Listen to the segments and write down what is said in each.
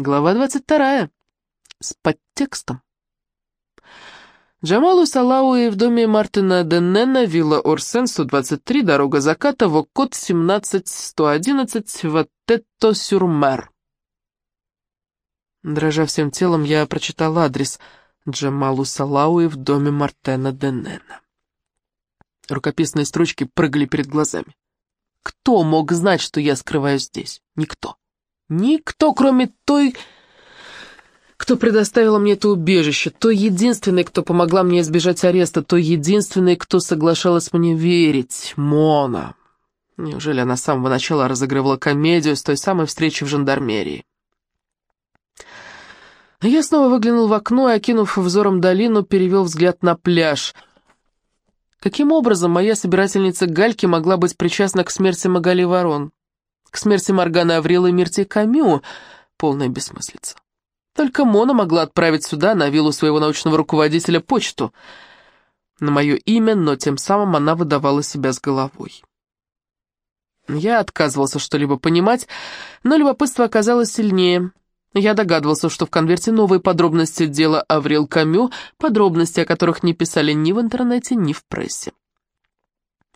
Глава 22. С подтекстом. Джамалу Салауи в доме Мартина Деннена, вилла Орсен, 123, дорога заката, код 17111, Ватетто-Сюрмер. Дрожа всем телом, я прочитал адрес Джамалу Салауи в доме Мартина Деннена. Рукописные строчки прыгали перед глазами. Кто мог знать, что я скрываюсь здесь? Никто. Никто, кроме той, кто предоставила мне это убежище, той единственной, кто помогла мне избежать ареста, той единственной, кто соглашалась мне верить, Мона. Неужели она с самого начала разыгрывала комедию с той самой встречи в жандармерии? Я снова выглянул в окно и, окинув взором долину, перевел взгляд на пляж. Каким образом моя собирательница Гальки могла быть причастна к смерти Магали Ворон? К смерти Моргана Аврила и Мирти Камю полная бессмыслица. Только Мона могла отправить сюда, на виллу своего научного руководителя, почту на мое имя, но тем самым она выдавала себя с головой. Я отказывался что-либо понимать, но любопытство оказалось сильнее. Я догадывался, что в конверте новые подробности дела Аврил Камю, подробности, о которых не писали ни в интернете, ни в прессе.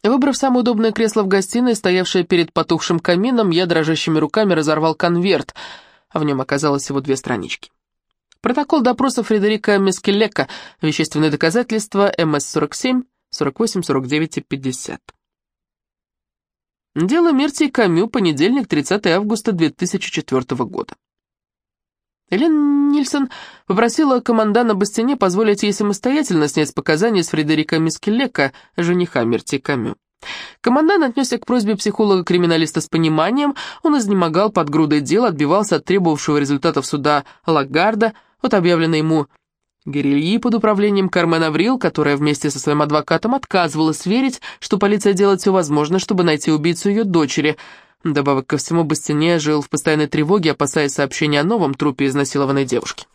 Выбрав самое удобное кресло в гостиной, стоявшее перед потухшим камином, я дрожащими руками разорвал конверт, а в нем оказалось всего две странички. Протокол допроса Фредерика Мескелека, вещественные доказательства, МС-47, 48, 49 и 50. Дело Мерти и Камю, понедельник, 30 августа 2004 года. Элен Нильсон попросила командана Бастине позволить ей самостоятельно снять показания с Фредерика Мискелека, жениха Мерти Камю. Командан отнесся к просьбе психолога-криминалиста с пониманием, он изнемогал под грудой дел, отбивался от требовавшего результатов суда Лагарда, от объявленной ему Герильи под управлением Кармен Аврил, которая вместе со своим адвокатом отказывалась верить, что полиция делает все возможное, чтобы найти убийцу ее дочери – Добавок ко всему, Бастине жил в постоянной тревоге, опасаясь сообщения о новом трупе изнасилованной девушки.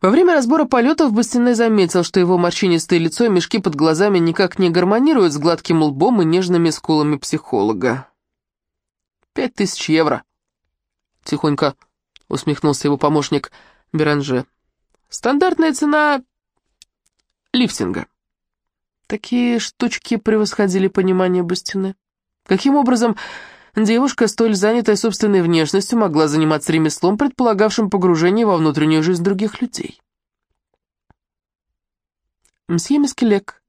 Во время разбора полетов Бастине заметил, что его морщинистое лицо и мешки под глазами никак не гармонируют с гладким лбом и нежными скулами психолога. «Пять тысяч евро», — тихонько усмехнулся его помощник Беранже. «Стандартная цена лифтинга». Такие штучки превосходили понимание Бастине. Каким образом девушка, столь занятая собственной внешностью, могла заниматься ремеслом, предполагавшим погружение во внутреннюю жизнь других людей? «Мсье Мискелек»,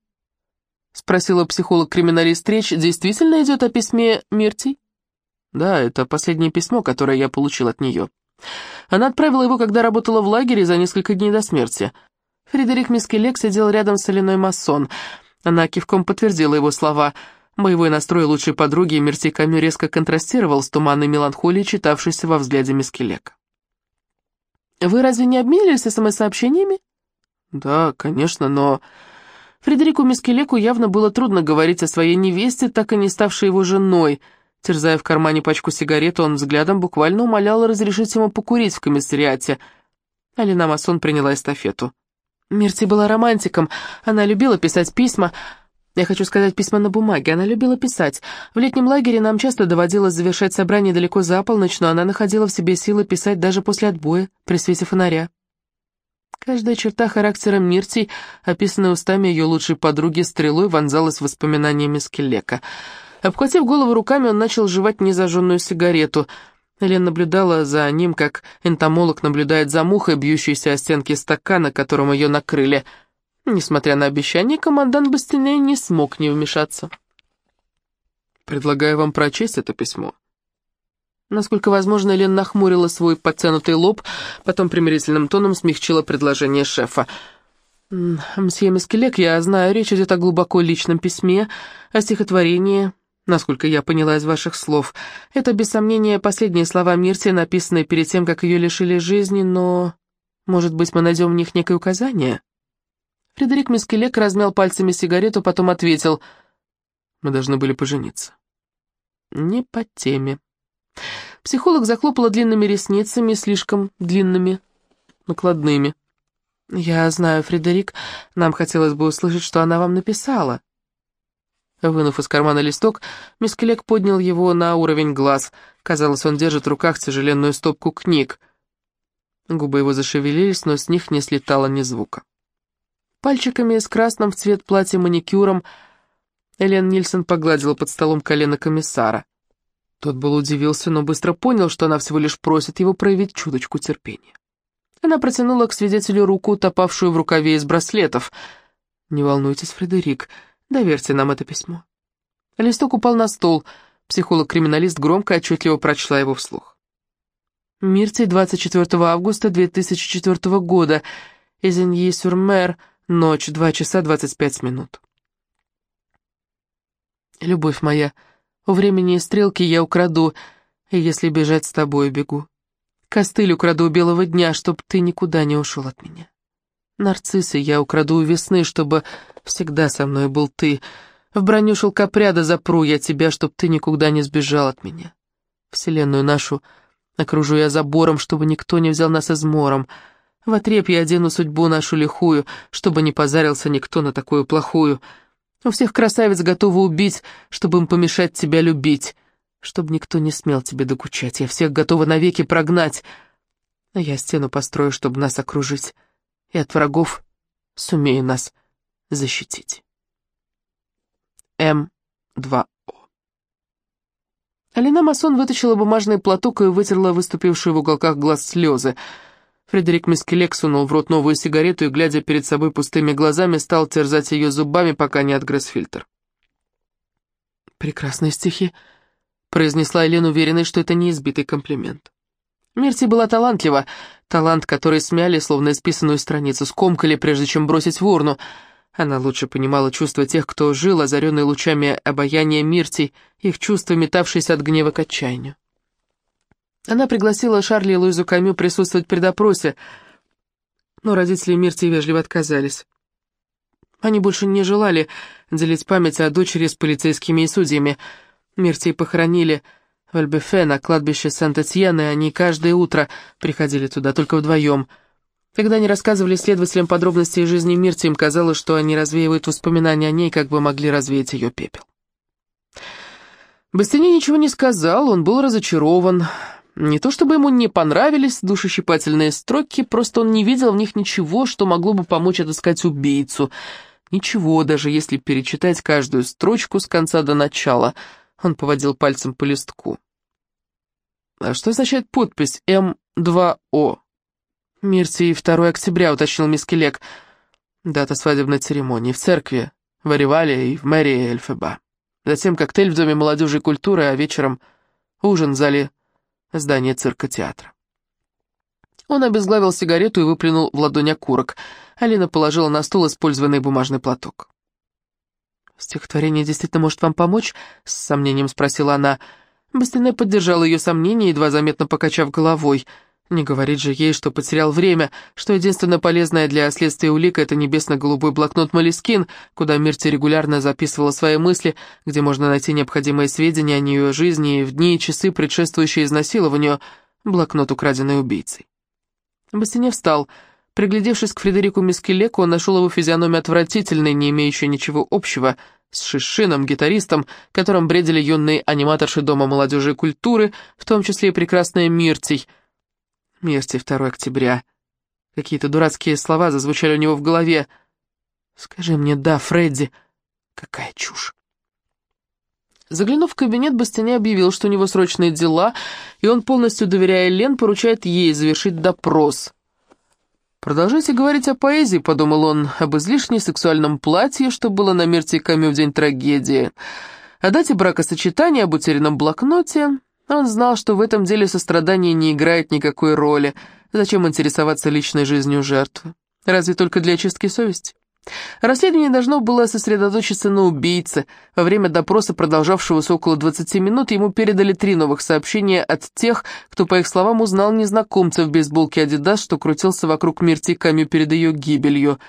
— спросила психолог-криминалист, речь действительно идет о письме Мирти? «Да, это последнее письмо, которое я получил от нее. Она отправила его, когда работала в лагере за несколько дней до смерти. Фредерик Мискелек сидел рядом с соляной масон. Она кивком подтвердила его слова — Боевой настрой лучшей подруги Мерти Камю резко контрастировал с туманной меланхолией, читавшейся во взгляде Мискелека. «Вы разве не обменялись СМС-сообщениями?» «Да, конечно, но...» Фредерику Мискелеку явно было трудно говорить о своей невесте, так и не ставшей его женой. Терзая в кармане пачку сигарет, он взглядом буквально умолял разрешить ему покурить в комиссариате. Алина Масон приняла эстафету. Мерти была романтиком, она любила писать письма, я хочу сказать письма на бумаге. Она любила писать. В летнем лагере нам часто доводилось завершать собрание далеко за полночь, но она находила в себе силы писать даже после отбоя, при свете фонаря. Каждая черта характера Мирти, описанная устами ее лучшей подруги, стрелой вонзалась в воспоминаниями Скелека. Обхватив голову руками, он начал жевать незажженную сигарету. Элен наблюдала за ним, как энтомолог наблюдает за мухой, бьющейся о стенки стакана, которым ее накрыли — Несмотря на обещание, командант Бастине не смог не вмешаться. «Предлагаю вам прочесть это письмо». Насколько возможно, Элен нахмурила свой подтянутый лоб, потом примирительным тоном смягчила предложение шефа. «Мсье Мискелек, я знаю, речь идет о глубоко личном письме, о стихотворении, насколько я поняла из ваших слов. Это, без сомнения, последние слова Мирти, написанные перед тем, как ее лишили жизни, но, может быть, мы найдем в них некое указание?» Фредерик Мискелек размял пальцами сигарету, потом ответил. «Мы должны были пожениться». «Не по теме». Психолог захлопала длинными ресницами, слишком длинными, накладными. «Я знаю, Фредерик, нам хотелось бы услышать, что она вам написала». Вынув из кармана листок, Мискелек поднял его на уровень глаз. Казалось, он держит в руках тяжеленную стопку книг. Губы его зашевелились, но с них не слетало ни звука. Пальчиками с красным в цвет платья маникюром Элен Нильсон погладила под столом колено комиссара. Тот был удивился, но быстро понял, что она всего лишь просит его проявить чуточку терпения. Она протянула к свидетелю руку, топавшую в рукаве из браслетов. «Не волнуйтесь, Фредерик, доверьте нам это письмо». Листок упал на стол. Психолог-криминалист громко и отчетливо прочла его вслух. Миртий, 24 августа 2004 года. Изеньи-Сюрмер, ночь, 2 часа 25 минут. Любовь моя, у времени и стрелки я украду, и если бежать с тобой, бегу. Костыль украду белого дня, чтоб ты никуда не ушел от меня. Нарциссы я украду у весны, чтобы всегда со мной был ты. В броню шелкопряда запру я тебя, чтоб ты никуда не сбежал от меня. Вселенную нашу окружу я забором, чтобы никто не взял нас измором. В отреп я одену судьбу нашу лихую, чтобы не позарился никто на такую плохую. У всех красавиц готовы убить, чтобы им помешать тебя любить чтобы никто не смел тебе докучать. Я всех готова навеки прогнать. А я стену построю, чтобы нас окружить, и от врагов сумею нас защитить. М2О Алина Масон вытащила бумажный платок и вытерла выступившие в уголках глаз слезы. Фредерик Мискелек сунул в рот новую сигарету и, глядя перед собой пустыми глазами, стал терзать ее зубами, пока не отгрыз фильтр. «Прекрасные стихи», произнесла Элен, уверенной, что это не избитый комплимент. Мерти была талантлива, талант, который смяли, словно исписанную страницу, скомкали, прежде чем бросить в урну. Она лучше понимала чувства тех, кто жил, озаренный лучами обаяния Мирти, их чувства, метавшиеся от гнева к отчаянию. Она пригласила Шарли и Луизу Камю присутствовать при допросе, но родители Мирти вежливо отказались. Они больше не желали делить память о дочери с полицейскими и судьями, Миртей похоронили в Альбефе на кладбище Сент-Этьен, и они каждое утро приходили туда, только вдвоем. Когда они рассказывали следователям подробности жизни Мирти, им казалось, что они развеивают воспоминания о ней, как бы могли развеять ее пепел. Бастини ничего не сказал, он был разочарован. Не то чтобы ему не понравились душещипательные строки, просто он не видел в них ничего, что могло бы помочь отыскать убийцу. Ничего, даже если перечитать каждую строчку с конца до начала — он поводил пальцем по листку. «А что означает подпись М2О?» «Мирти 2 октября», — уточнил мисс Келек. «Дата свадебной церемонии в церкви, в Оревале и в мэрии Эльфеба. Затем коктейль в Доме молодежи и культуры, а вечером ужин в зале здания цирка-театра». Он обезглавил сигарету и выплюнул в ладонь окурок. Алина положила на стол использованный бумажный платок. «Стихотворение действительно может вам помочь?» — с сомнением спросила она. Бастине поддержал ее сомнения, едва заметно покачав головой. Не говорит же ей, что потерял время, что единственное полезное для следствия улика — это небесно-голубой блокнот Малискин, куда Мирти регулярно записывала свои мысли, где можно найти необходимые сведения о нее жизни в дни и часы, предшествующие изнасилованию, блокнот, украденный убийцей. Бастине встал — Приглядевшись к Фредерику Мискелеку, он нашел его физиономию отвратительной, не имеющей ничего общего с Шишином, гитаристом, которым бредили юные аниматорши Дома молодежи и культуры, в том числе и прекрасная Миртий. Миртий, 2 октября. Какие-то дурацкие слова зазвучали у него в голове. «Скажи мне «да», Фредди». Какая чушь. Заглянув в кабинет, Бастине объявил, что у него срочные дела, и он, полностью доверяя Лен, поручает ей завершить допрос — «Продолжайте говорить о поэзии», — подумал он, — «об излишне сексуальном платье, что было на Мерте Камю в день трагедии, о дате бракосочетания, об утерянном блокноте». Он знал, что в этом деле сострадание не играет никакой роли. Зачем интересоваться личной жизнью жертвы? Разве только для очистки совести? Расследование должно было сосредоточиться на убийце. Во время допроса, продолжавшегося около 20 минут, ему передали три новых сообщения от тех, кто, по их словам, узнал незнакомца в бейсболке «Адидас», что крутился вокруг Мирти Камю перед ее гибелью.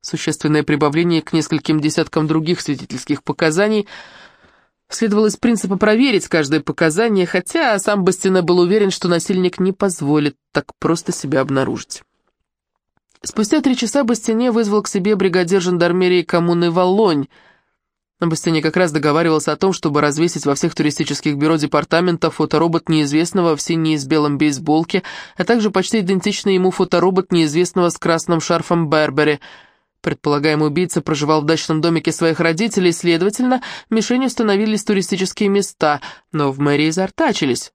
Существенное прибавление к нескольким десяткам других свидетельских показаний следовало из принципа проверить каждое показание, хотя сам Бастина был уверен, что насильник не позволит так просто себя обнаружить. Спустя три часа Бастине вызвал к себе бригадир жандармерии коммуны Волонь. Бастине как раз договаривался о том, чтобы развесить во всех туристических бюро департамента фоторобот неизвестного в синей с белом бейсболке, а также почти идентичный ему фоторобот неизвестного с красным шарфом Бербери. Предполагаемый убийца проживал в дачном домике своих родителей, следовательно, мишенью становились туристические места, но в мэрии зартачились.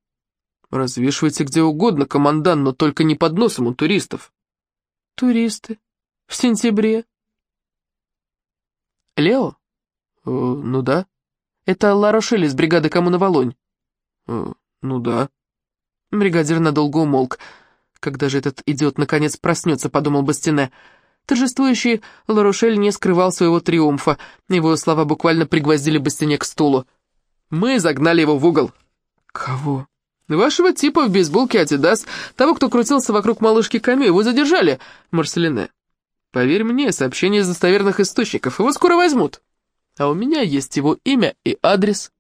«Развешивайте где угодно, командант, но только не под носом у туристов». «Туристы? В сентябре?» «Лео?» Э, «Ну да». «Это Ларошель из бригады Коммуна Волонь». Э, «Ну да». Бригадир надолго умолк. «Когда же этот идиот наконец проснется?» — подумал Бастине. Торжествующий Ларошель не скрывал своего триумфа. Его слова буквально пригвоздили Бастине к стулу. «Мы загнали его в угол». «Кого?» «Вашего типа в бейсболке Адидас, того, кто крутился вокруг малышки Камю, его задержали, Марселине. Поверь мне, сообщение из достоверных источников, его скоро возьмут». А у меня есть его имя и адрес.